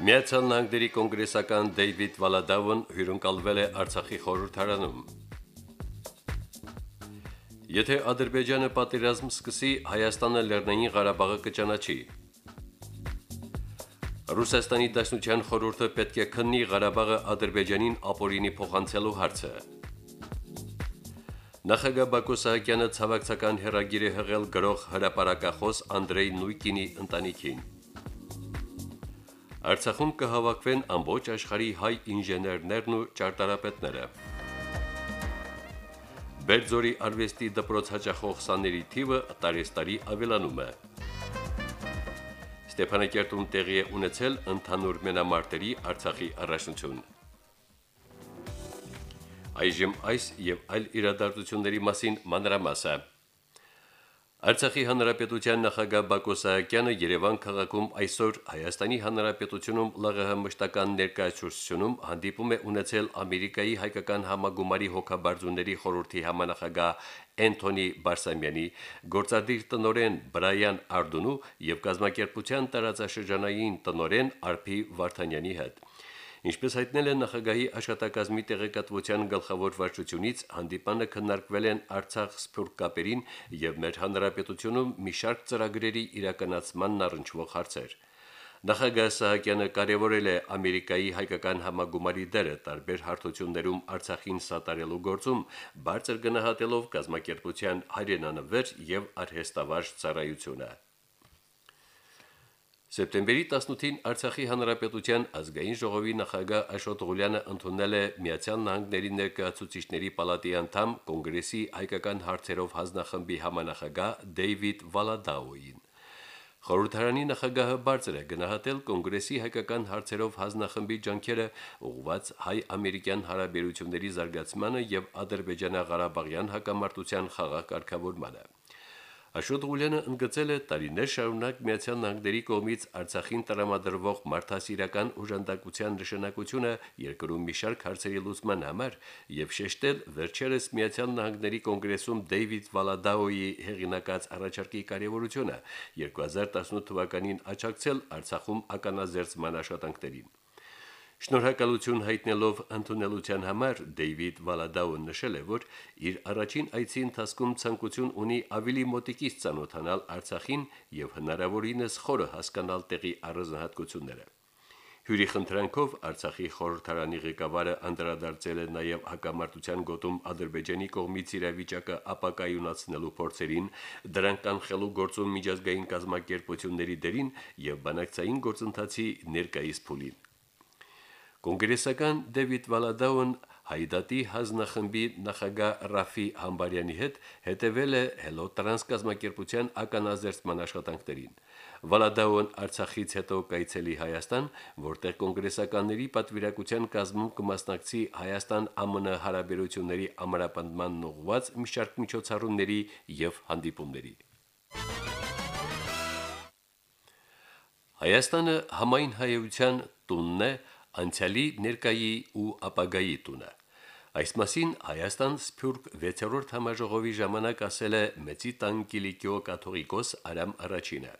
Միացյալ Նահանգների կոնգրեսական Դեյվիդ Վալադավն հյուրընկալվել է Արցախի խորհրդարանում։ Եթե Ադրբեջանը պատերազմ սկսի, Հայաստանը Լեռնային Ղարաբաղը կճանաչի։ Ռուսաստանի Դաշնության խորհուրդը պետք է քննի Ղարաբաղը Ադրբեջանին ապօրինի փոխանցելու հարցը։ Նախագահ Բակո Սահակյանը ցավակցական հերագիր է հղել գրող հրապարակախոս Անդրեյ Նույկինի ընտանիքին։ Արցախում կհավաքվեն ամբողջ աշխարհի հայ ինժեներներն ու ճարտարապետները։ Բերձորի արվեստի դպրոց հաճախող սաների թիվը տարեստարի ավելանում է։ Ստեփանակերտում տեղի է ունեցել ընդհանուր մենամարտերի Արցախի առաջնություն։ Այժմ այս եւ այլ իրադարձությունների մասին մանրամասը։ Արցախի հանրապետության նախագահ Բակո Սահակյանը Երևան քաղաքում այսօր Հայաստանի հանրապետությունում ԼՂՀ մշտական ներկայացուցությունում հանդիպում է ունեցել Ամերիկայի հայկական համագումարի հոգաբարձուների խորհրդի համանախագահ Էնթոնի Բարսամյանի, գործադիր տնորեն Բրայան Արդունու եւ կազմակերպության տարածաշրջանային տնորեն Արփի Վարդանյանի հետ։ Ինչպես հայտնել են նախագահի աշխատակազմի տեղեկատվության գլխավոր վարչությունից, հանդիպանը քննարկվել են Արցախ-Սփյուռք կապերին եւ մեր հանրապետությունում մի շարք ծրագրերի իրականացմանն առնչվող հարցեր։ Նախագահ Սահակյանը կարևորել է Ամերիկայի հայկական համագումարի դերը տարբեր հարթություններում Արցախին սատարելու գործում, բարձր գնահատելով գազམ་ակերպության հայրենանվեր եւ արհեստավարժ ծառայությունը։ Սեպտեմբերի 18-ին Արցախի Հանրապետության ազգային ժողովի նախագահ Աշոտ Ղուլյանը ընդունել է Միացյալ Նահանգների ներկայացուցիչների պալատի անդամ կոնգրեսի հայկական հարցերով հանձնախմբի համանախագահ Դեյվիդ Վալադաուին։ Խորհրդարանի նախագահը բարձր է գնահատել կոնգրեսի հայկական հարցերով հանձնախմբի ջանքերը ուղղված հայ-ամերիկյան հարաբերությունների զարգացմանը եւ Ադրբեջանա-Ղարաբաղյան հակամարտության խաղաղ կարգավորմանը։ Աշոտ Ղուլյանը ընդգծել է տարիներ շարունակ Միացյալ Նահանգների կողմից Արցախին տրամադրվող մարդասիրական օժանդակության նշանակությունը երկրում մի շարք հարցերի լուծման համար եւ շեշտել վերջերս Միացյալ Նահանգների կոնգրեսում Դեյվիդ Վալադաոյի հեղինակած առաջարկի կարևորությունը 2018 թվականին աջակցել Արցախում ականազերծման աշխատանքներին։ Շնորհակալություն հայտնելով ընդունելության համար Դեյվիդ Վալադաուն նշել է, որ իր առաջին այցի ընթացքում ցանկություն ունի ավելի մոտիկից ծանոթանալ Արցախին եւ հնարավորինս խորը հասկանալ տեղի առանձնահատկությունները։ Հյուրի խնդրանքով Արցախի խորհրդարանի ղեկավարը անդրադարձել է նաև հակամարտության գոտում Ադրբեջանի կողմից իրավիճակը ապակայունացնելու փորձերին, դրանք կանխելու գործում միջազգային կազմակերպությունների դերին եւ բանակցային գործընթացի ներկայիս փուլին։ Կոնգրեսական Դեվիդ Վալադաուն Հայդատի հանձնախմբի նախագահ Ռաֆի Համբարյանի հետ հետևել է Hello Trans կազմակերպության ականազերծման աշխատանքներին։ Վալադաուն Արցախից հետո կայցելի Հայաստան, որտեղ կոնգրեսականների պատվիրակության կազմում կմասնակցի Հայաստան-ԱՄՆ հարաբերությունների ամրապնդման ուղղված մի շարք միջոցառումների եւ հանդիպումների։ Հայաստանը համայն հայության տունն է, անցյալի, ներկայի ու ապագայի տունը։ Այս մասին Հայաստան Սփյուռք 6-րդ համաժողովի ժամանակ ասել է Մեծի տան Կիլիկիո կաթողիկոս Արամ Արաչինը։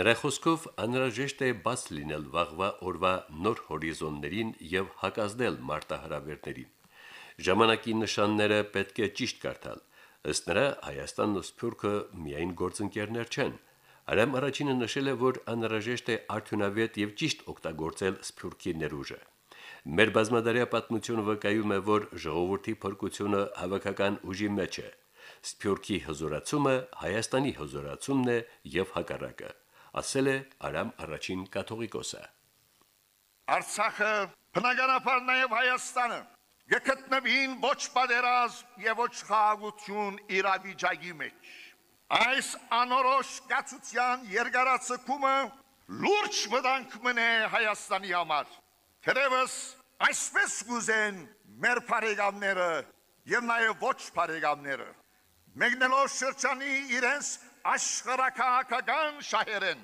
Նրա խոսքով անհրաժեշտ է բաց լինել վաղվա օրվա նոր հորիզոններին եւ հակազդել մարտահրավերներին։ Ժամանակի նշանները պետք է ճիշտ կարդալ։ Ըստ նրա Հայաստանն ու Սփյուռքը միայն գործընկերներ չեն, Արամ առաջինը նշել է, որ անհրաժեշտ է արդյունավետ եւ ճիշտ օգտագործել սփյուռքի ներուժը։ Մեր բազմադարյա պատմությունը վկայում է, որ ժողովրդի փրկությունը հավաքական ուժի մեջ է։ Սփյուռքի հզորացումը Հայաստանի հզորացումն է եւ հակառակը, ասել է Արամ առաջին կաթողիկոսը։ Արցախը բնականաբար նաև Հայաստանը գտնվին ոչ պատերազմ եւ ոչ խաղաղություն իրավիճակի մեջ Այս անորոշ կացության երկարացումը լուրջ վտանգ մնե Հայաստանի համար։ Թերևս այսպես կուզեն մեր բարեկամները եւ նաեւ ոչ բարեկամները։ Մեկնելով շրջանի իրենց աշխարհակահաղական շահերեն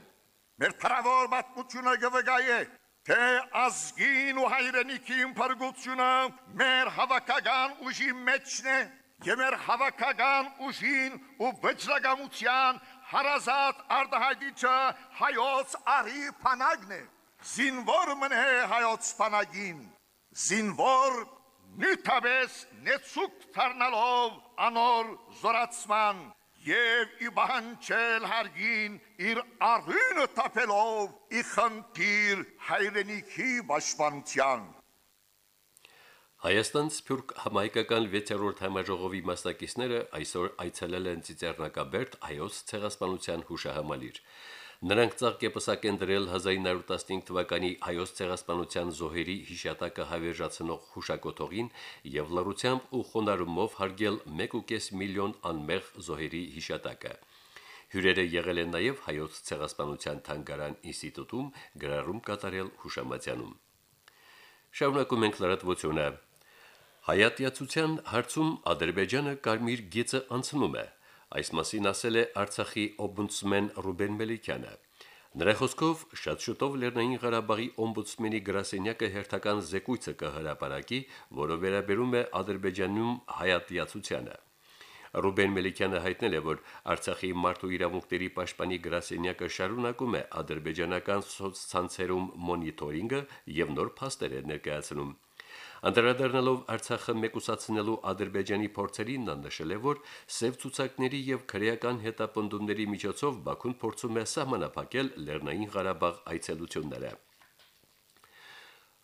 մեր թրավոր պատմությունը գվգայե թե ազգին ու հայրենիքին փրկությունը մեր հավաքական ուժի մեջն է եւ մեր հավաքական ուժին ու վճռագամության հարազատ արդահայտիչը հայոց արի փանագն է զինվոր մնե հայոց փանագին զինվոր նյութաբես նեցուկ դառնալով անոր զորացման եւ իբանչել հարգին իր արյունը տապելով ի խնդիր հայրենիքի պաշտպանության Հայաստան Սփյուռք համայնքական 6-րդ համաժողովի մասնակիցները այսօր այցելել են Ծիծեռնակաբերդ հայոց ցեղասպանության հուշահամալիր։ Նրանք ցաղկեպսակ են դրել 1915 թվականի հայոց ցեղասպանության զոհերի հիշատակը հավերժացնող հուշակոթողին եւ լրությամբ ու խոնարհումով հարգել 1.5 միլիոն անմեղ զոհերի հիշատակը։ Հյուրերը եղել են նաև հայոց ցեղասպանության թանգարան ինստիտուտում գրառում կատարել հուշամատյանում։ Շարունակում ենք լրատվությունը։ Հայատյացության հարցում Ադրբեջանը կարմիր գիծը անցնում է։ Այս մասին ասել է Արցախի օմբուդսմեն Ռուբեն Մելիքյանը։ Նրա խոսքով շատ շուտով Լեռնային Ղարաբաղի օմբուդսմենի գրասենյակը հերթական զեկույցը կհրապարակի, որը վերաբերում է Ադրբեջանում հայատյացությանը։ Ռուբեն Մելիքյանը հայտնել է, որ Արցախի մարդու իրավունքների պաշտպանի գրասենյակը շարունակում է ադրբեջանական սոցցանցերում մոնիտորինգը եւ նոր փաստեր ներկայացնում։ Անդրադառնալով Արցախը մեկուսացնելու Ադրբեջանի փորձերին նա նշել է, որ սև ցուցակների եւ քրեական հետապնդումների միջոցով Բաքուն փորձում է սահմանափակել Լեռնային Ղարաբաղ այցելությունները։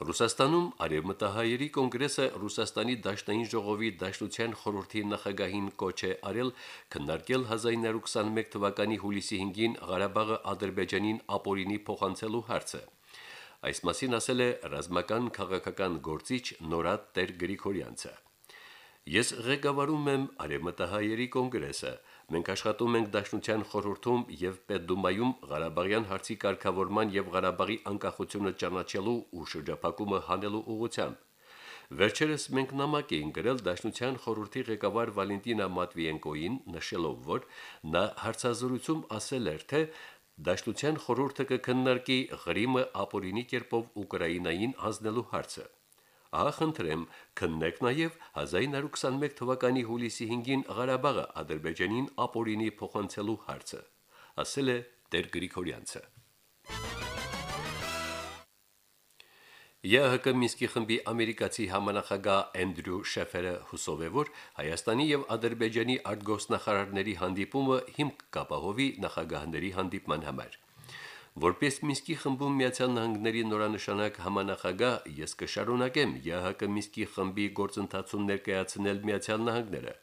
Ռուսաստանում Արևմտահայերի կոնգրեսը Ռուսաստանի Դաշնային ժողովի Դաշնության խորհրդի նախագահին կոչ է արել քննարկել 1921 թվականի հուլիսի 5-ին Ղարաբաղը Ադրբեջանին ապօրինի փոխանցելու հարցը։ Այս մասին ասել է ռազմական քաղաքական գործիչ Նորատ Տեր Գրիգորյանցը։ Ես ղեկավարում եմ Արևմտահայերի կոնգրեսը։ Մենք աշխատում ենք Դաշնության խորհրդում եւ Պետդումայում Ղարաբաղյան հարցի կարգավորման եւ Ղարաբաղի անկախությունը ճանաչելու ու շրջափակումը հանելու ուղղությամբ։ Վերջերս մենք նամակ էինք գրել Դաշնության խորհրդի ղեկավար Վալենտինա Մատվիենկոին, նշելով, որ նա հարցազրույցում ասել էր, թե Դաշնության խորհուրդը կքննարկի Ղրիմը ապօրինի կերպով Ուկրաինային հանձնելու հարցը։ Ահա խնդրեմ, քննեք նաև 1921 թվականի հուլիսի 5-ին Ղարաբաղը Ադրբեջանին ապօրինի փոխանցելու հարցը, ասել է Տեր Գրիգորյանցը։ ԵՀԿ Մինսկի խմբի ամերիկացի համանախագահ Էնդրյու Շեֆերը հուսով է, որ Հայաստանի եւ Ադրբեջանի արտգոսնախարարների հանդիպումը հիմք կապահովի նախագահների հանդիպման համար։ Որպես Մինսկի խմբում Միացյալ Նահանգների նորանշանակ համանախագահ ես կշարունակեմ ԵՀԿ Մինսկի խմբի գործընթացում ներկայացնել Միացյալ Նահանգները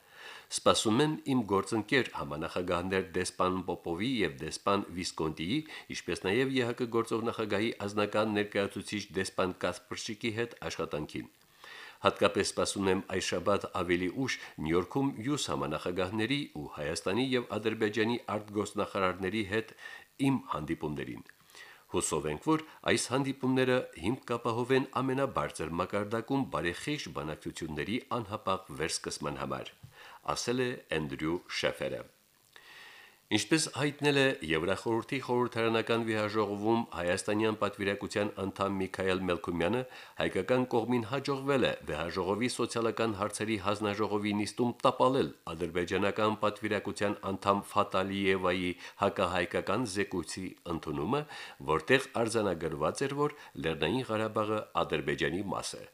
Սպասում են իմ գործընկեր համանախագահներ Դեսպան Պոպովի եւ Դեսպան Վիսկոնտիի, ինչպես նաեւ ԵՀԿ գործող նախագահի ազնական ներկայացուցիչ Դեսպան Կասպրշիկի հետ աշխատանքին։ Հատկապես սպասում եմ այս շաբաթ ավելի ուշ Նյու Յորքում յուս համանախագահների ու Հայաստանի եւ Ադրբեջանի արտգոսնախարարների հետ իմ հանդիպումներին։ Հուսով ենք, որ այս հանդիպումները հիմք կապահովեն ամենաբարձր մակարդակում բարեխիղճ բանակցությունների անհապաղ վերսկսման համար ասել է Էնդրյու Շեֆերը։ Ինչպես հայտնել է Եվրախորհրդի խորհրդարանական վիայժողովում հայաստանյան պատվիրակության անդամ Միքայել Մելքումյանը, հայկական կողմին հաջողվել է վիայժողովի սոցիալական հարցերի հանձնաժողովի նիստում տապալել ադրբեջանական պատվիրակության անդամ Ֆատալիևայի հակահայկական զեկույցի ընդունումը, որտեղ արձանագրված էր, որ Լեռնային Ղարաբաղը Ադրբեջանի մաս է։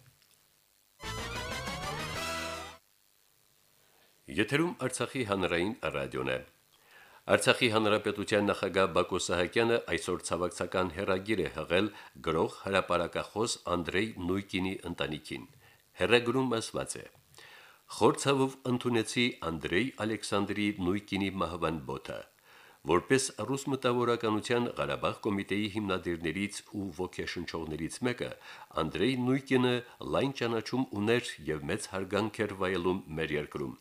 Եթերում Արցախի հանրային ռադիոն է։ Արցախի հանրապետության նախագահ Բակո Սահակյանը այսօր ցավակցական հերագիր է հղել գրող հրապարակախոս Անդրեյ Նույկինի ընտանիքին։ Հերագրում ասված է. Խորցավով ընդունեցի Անդրեյ Ալեքսանդրի Նույկինի մահվան բոթը որպես ռուս մտավորականության Ղարաբաղ կոմիտեի հիմնադիրներից ու ոգեշնչողներից մեկը Անդրեյ Նույկինը լայն ճանաչում ուներ եւ մեծ հարգանք էր վայելում մեր երկրում։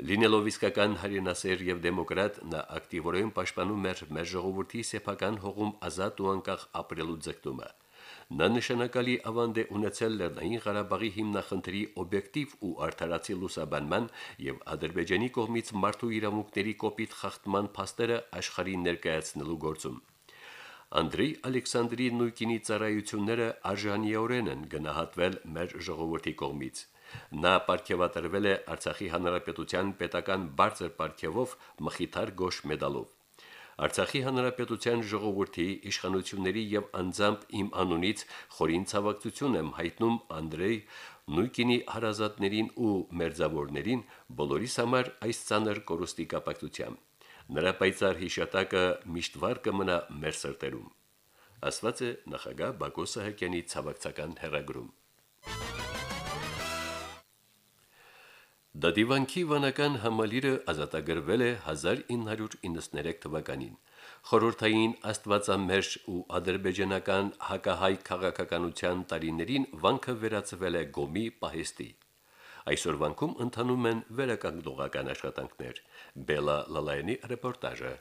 Լինելով իսկական հայրենասեր եւ դեմոկրատ, նա ակտիվորեն պաշտպանում էր մեր ժողովրդի սեփական հողում ազատ ու անկախ ապրելու ձգտումը։ Նա նշանակալի ավանդ է ունեցել Լեռնային Ղարաբաղի հիմնախնդրի օբյեկտիվ ու արդարացի լուսաբանման եւ Ադրբեջանի կողմից մարդու իրավունքների կոպիտ խախտման փաստերը աշխարհին ներկայացնելու գործում։ Անդրեյ Ալեքսանդրի նույնկինի ծառայությունները արժանիորեն են գնահատվել մեր ժողովրդի կողմից։ Նա ապարգևատրվել է Արցախի Հանրապետության պետական բարձր պարգևով մխիթար գոշ մեդալով։ Արցախի Հանրապետության ժողովրդի իշխանությունների եւ անձամբ իմ անունից խորին ցավակցություն եմ հայտնում Անդրեյ Նույկինի հարազատներին ու մերձավորներին բոլորիս համար այս ցաներ կորուստի կապակցությամբ։ Նրա պայծառ հիշատակը միշտ վար կմնա մեր սրտերում։ Ասված է նախագահ Բակո Սահակյանի ցավակցական հերագրում։ Դադիվանքի վանական համալիրը ազատագրվել է 1993 թվականին։ Խորհրդային Աստվածամերժ ու ադրբեջանական հակահայ քաղաքականության տարիներին վանքը վերածվել է գոմի պահեստի։ Այսօր վանքում ընթանում են վերականգնողական աշխատանքներ։ Բելա Լալայանի ռեպորտաժը։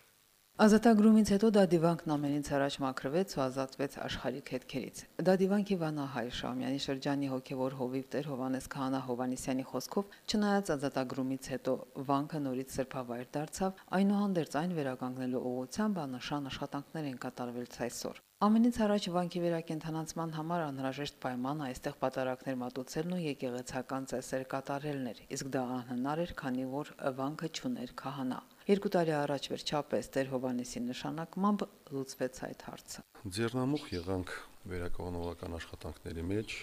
Ազատագրումից հետո Դադիվանքն ամենից առաջ մաքրվեց ու ազատվեց աշխարհիկ հետքերից։ Դադիվանքի Վանահայ Շամյանի շրջանի հոգևոր հովիվ Տեր Հովանես Քահանա Հովանիսյանի խոսքով, չնայած ազատագրումից հետո վանքը նորից սրբավայր դարձավ, այնուհանդերձ այն վերականգնելու ուղղությամբ աննշան աշխատանքներ են կատարվել այսօր։ Ամենից առաջ վանքի վերակենդանացման համար անհրաժեշտ պայմանը այստեղ պատարակներ մատուցելն ու եկեղեցական ծեսեր կատարելն էր, իսկ դա անհնար էր, քանի որ վանքը չուներ քահանա։ Երկու տարի առաջ վերջապես Տեր Հովանեսի նշանակմամբ լուծվեց այդ հարցը։ Ձեռնամուխ եղանք վերակողնողական աշխատանքների մեջ,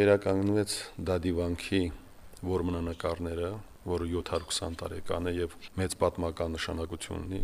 վերականգնվեց Դադիվանքի որմնանկարները, որը 720 տարեկան է եւ մեծ պատմական նշանակություն ունի,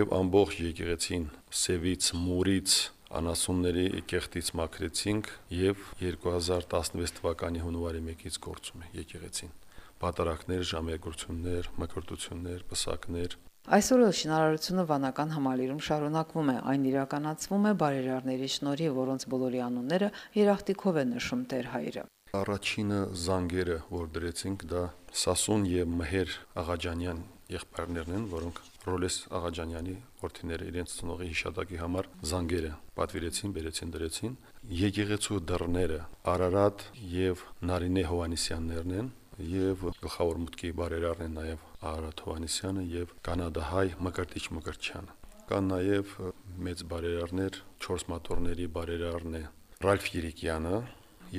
եւ ամբողջ եկեղեցին սևից, մուրից, անասունների կեղտից մաքրեցինք եւ 2016 թվականի հունվարի 1-ից գործում է եկեղեցին պատարակներ, ժամերգություններ, մկրտություններ, պսակներ։ Այսօր շինարարությունը վանական համալիրում շարունակվում է, այն իրականացվում է բարերարների շնորհիվ, որոնց բոլորի անունները երախտիկով է նշում Տեր հայրը։ Առաջինը զանգերը, որ դրեցինք, դա Սասուն եւ Մհեր Աղաջանյան եղբայրներն են, որոնք Ռոլես Աղաջանյանի որդիները իրենց ծնողի հիշատակի համար զանգերը պատվիրեցին, բերեցին, դրեցին։ Եկեղեցու դռները Արարատ եւ Նարինե Հովանիսյաններն են, եւ գլխավոր մուտքի բարերարն է նաեւ Արարատ Հովանեսյանը եւ կանադահայ Մկրտիչ Մկրտչյանը։ Կան նաեւ մեծ բարերարներ, 4 մատորների բարերարն է Ռալֆ Երիկյանը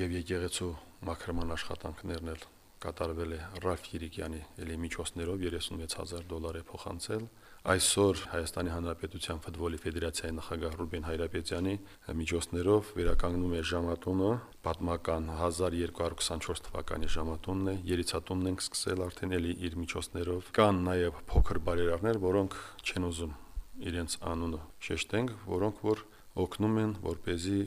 եւ եկեղեցու մաքրման աշխատանքներն էլ կատարվել է Ռալֆ Երիկյանի ելի միջոցներով 36000 դոլար է փոխանցել Այսօր Հայաստանի Հանրապետության ֆուտբոլի ֆեդերացիայի նախագահ Ռուբեն Հայրապետյանի միջոցներով վերականգնում է ժամատունը, պատմական 1224 թվականի ժամատունն է, երիցատունն ենք սկսել արդեն էլի իր միջոցներով։ Կան նաև փոքր բարերարներ, որոնք չեն ուզում իրենց անունը շեշտենք, որոնք որ օգնում են, որ เป զի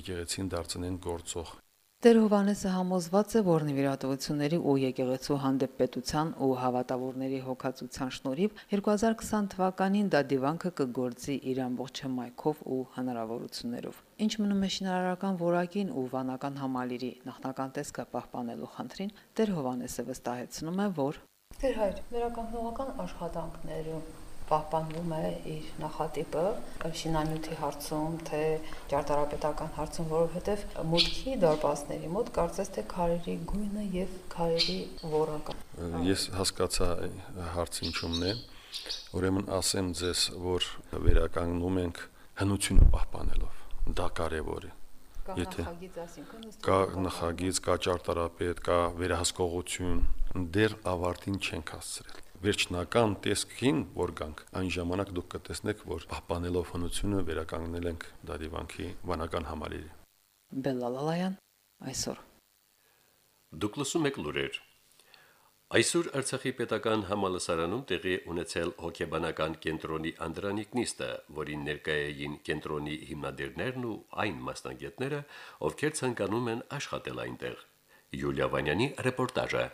եկեղեցին դարձնեն գործող Տեր Հովանեսը համոզված է, որ նվիրատվությունների ու եկեղեցու հանդեպ պետության ու հավատավորների հոգացության շնորհիվ 2020 թվականին դա դիվանքը կգործի իր ամբողջ հմայքով ու հնարավորություններով։ Ինչ մնում է շինարարական որակին ու վանական համալիրի նախնական տեսքը պահպանելու խնդրին, Տեր Հովանեսը վստահեցնում է, որ Տեր հայր, վերականգնողական աշխատանքներում պահպանվում է իր նախատիպը շինանյութի հարցում, թե ճարտարապետական հարցում, որովհետև մուտքի դարպասների մոտ կարծես թե քարերի գույնը եւ քարերի որակը։ Ես հասկացա հարցը ինչումն է։ Ուրեմն ասեմ ձեզ, որ վերականգնում ենք հնությունը պահպանելով։ Դա կարևոր է եթե նախագիծ ասինքն կա նախագիծ, կա ճարտարապետ, կա վերահսկողություն, դեռ ավարտին չենք հասցրել վերջնական տեսքին, որ գանք, այն ժամանակ դուք կտեսնեք, որ պահպանելով հնությունը վերականգնել ենք Դադիվանքի վանական համալիրի։ Բելալալայան այսօր։ Դուք լսում եք լուրեր։ Այսօր Արցախի պետական համալսարանում տեղի ունեցել հոգեբանական կենտրոնի անդրանիկ նիստը, որին ներկայ էին կենտրոնի հիմնադիրներն ու այն մասնագետները, ովքեր ցանկանում են աշխատել այնտեղ։ Յուլիա Վանյանի ռեպորտաժը։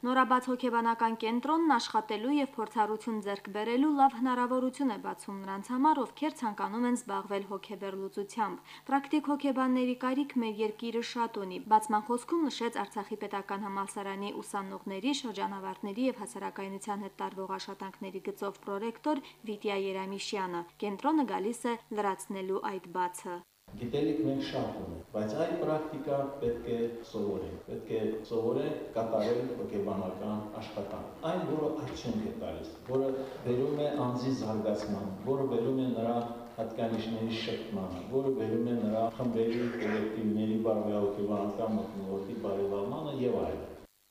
Նորաբաց հոգեբանական կենտրոնն աշխատելու եւ փորձառություն ձեռք բերելու լավ հնարավորություն է բացում նրանց համար, ովքեր ցանկանում են զբաղվել հոգեբերլուծությամբ։ Պրակտիկ հոգեբանների կարիք մեր երկիրը շատ ունի։ Բացման խոսքում նշեց Արցախի պետական համալսարանի ուսանողների, շրջանավարտների եւ հասարակայնության հետ տարվող աշխատանքների գծով պրոռեկտոր Վիտյա Երամիշյանը։ Կենտրոնը գալիս է լրացնելու այդ բացը։ Գիտելիք մենք շատ ունենք, բայց այդ պրակտիկա պետք է սովորենք, պետք է սովորենք կատարել հոգեբանական աշխատանք։ Այն, որը արդյունք է տալիս, որը վերում է անձի զարգացման, որը վերում է նրա հատկանիշների շփմանը, որը վերում է նրա խմբերի, կոլեկտիվների բարոյահոգեբանական մտնոլորտի բարելավմանը եւ այլն։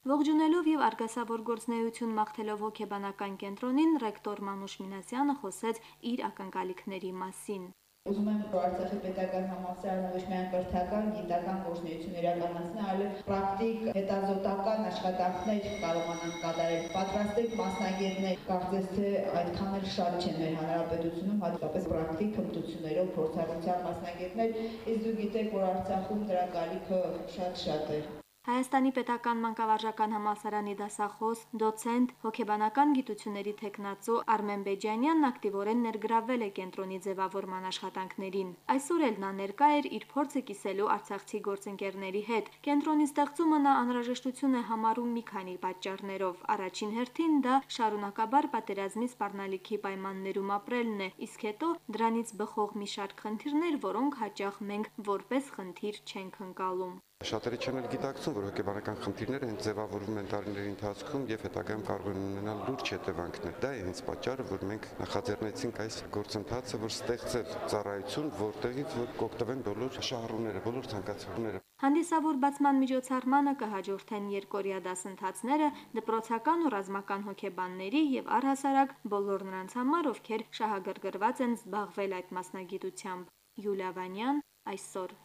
Ողջունելով եւ արգասավոր գործնեություն մաղթելով հոգեբանական կենտրոնին ռեկտոր Մանուշ Մինասյանը խոսեց իր ակնկալիքների մասին։ Ուզում եմ Արցախի պետական համալսարանը ոչ միայն կրթական, գիտական գործունեություն իրականացնել, այլև պրակտիկ հետազոտական աշխատանքներ կարողանան կատարել։ Պատրաստել մասնագետներ, կարծես թե այդքան էլ շատ չեն մեր հանրապետությունում, հատկապես պրակտիկ հմտություններով փորձառության մասնագետներ, իսկ դու գիտեք, որ Արցախում դրա գալիքը շատ-շատ է։ Հայաստանի պետական մանկավարժական համալսարանի դասախոս, դոցենտ, հոգեբանական գիտությունների թեկնածու Արմեն Բեջանյանն ակտիվորեն ներգրավել է կենտրոնի ձևավորման աշխատանքներին։ Այսօր էլ նա ներկա էր իր փորձը կիսելու արցախցի գործընկերների հետ։ Կենտրոնի ստեղծումը նա անհրաժեշտություն է համարում մի քանի պատճառներով։ Առաջին հերթին դա շարունակաբար պատերազմի սպառնալիքի պայմաններում ապրելն է, իսկ հետո դրանից բխող մի շարք խնդիրներ, որոնք հաճախ մենք որպես խնդիր չենք ընկալում։ Շատերը չեն էլ գիտակցում, որ հոգեբանական խնդիրները հենց ձևավորվում են տարիների ընթացքում եւ հետագայում կարող են ունենալ լուրջ հետևանքներ։ Դա է հենց պատճառը, որ մենք նախաձեռնեցինք այս գործընթացը, որ ստեղծել ծառայություն, որտեղից որ կօգտվեն բոլոր շահառուները, բոլոր ցանկացողները։ Հանդիսավոր բացման միջոցառմանը կհաջորդեն երկորյա դասընթացները դպրոցական ու ռազմական հոգեբանների եւ առհասարակ բոլոր նրանց համար, ովքեր շահագրգռված են զբաղվել այդ մասնագիտությամբ։ Յուլիա Վանյան այսօր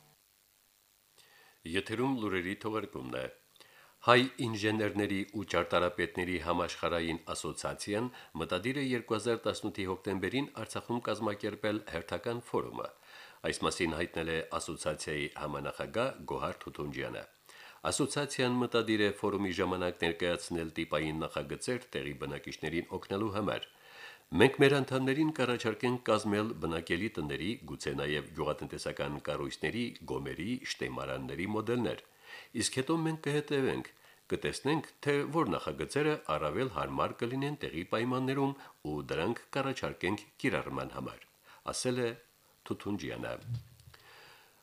Եթերում լուրերի թողարկումն է։ Հայ ինժեներների ու ճարտարապետների համաշխարհային ասոցիացիան մտադիր է 2018-ի հոկտեմբերին Արցախում կազմակերպել հերթական ֆորումը։ Այս մասին հայտնել է ասոցիացիայի համանախագահ Գոհար Թութունջյանը։ Ասոցիացիան մտադիր է ֆորումի ժամանակ ներկայացնել տիպային նախագծեր տեղի բնակիչներին օգնելու համար։ Մենք մեր անդամներին կառաջարկենք կազմել բնակելի տների, գուցե նաև գյուղատնտեսական կառույցների, գոմերի, շտեմարանների մոդելներ։ Իսկ հետո մենք կհետևենք, կտեսնենք, թե որ նախագծերը առավել հարմար կլինեն տեղի պայմաններում ու դրանք կառաջարկենք կիրառման համար, ասել է Թութունջյանը։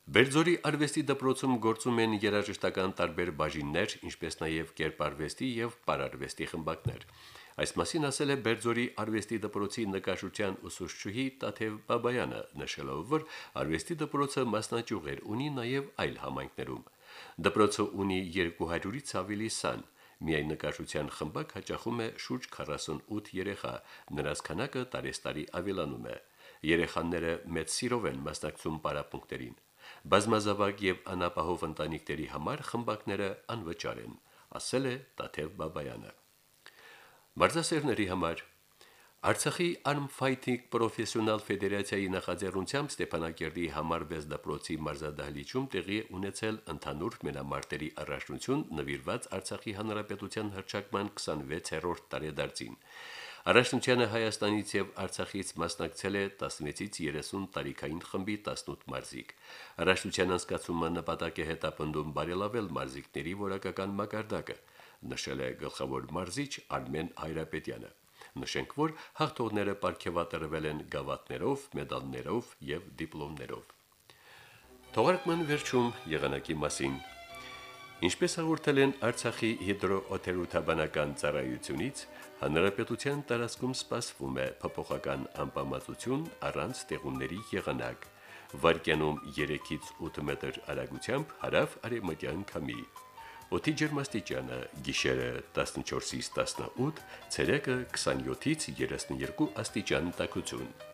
Բերձորի արվեստի դպրոցում գործում են երաժշտական տարբեր բաժիններ, ինչպես նաև կերպարվեստի եւ պարարվեստի խմբակներ։ Այս մասին ասել է Բերձորի արվեստի դպրոցի նկարչության ուսուցչուհի Տաթև Բաբայանը, նշելով, որ արվեստի դպրոցը մասնաճյուղեր ունի նաև այլ համայնքներում։ Դպրոցը ունի 200-ից ավելի սան, միայն նկարչության խմբակ հաճախում է շուրջ 48 երեխա, նրանց քանակը տարեստարի ավելանում է։ Երեխաները մեծ սիրով են մասնակցում պարապմունքներին։ Բազմազավակ եւ անապահով ընտանիքների համար խմբակները անվճար են, ասել է Տաթև Բաբայանը։ Մարզասերների համար. Արցախի Arm Fighting Professional Ֆեդերացիայի նախաձեռնությամբ Ստեփանակերտի համարվես դպրոցի մարզադահլիճում տեղի ունեցել ընդհանուր մենամարտերի առաջնություն նվիրված Արցախի Հանրապետության հռչակման 26-րդ տարեդարձին։ Առաջնությանը Հայաստանից եւ Արցախից մասնակցել է 16-ից 30 տարիքային խմբի 18 մարզիկ։ Առաջնության անցկացումը նպատակ է հետապնդում բարելավել մարզիկների որակական մակարդակը նշել է գլխավոր մարզիչ Արմեն Հայրապետյանը։ Նշենք, որ հաղթողները ապարգևատրվել են գավաթներով, մեդալներով եւ դիպլոմներով։ Թողարկման վերջում եղանակի մասին։ Ինչպես հաղորդել են Արցախի հիդրոօթերոթաբանական ծառայությունից, հանրապետության տարածքում սպասվում է փոփոխական անբավարարություն առանց տեղումների եղանակ։ Վարկյանում 3-ից 8 մետր արագությամբ հարավ արևմտյան քամի։ Օդի ջերմաստիճանը՝ գիշերը 14-ից 18, ցերեկը 27-ից 32 աստիճան տաքություն։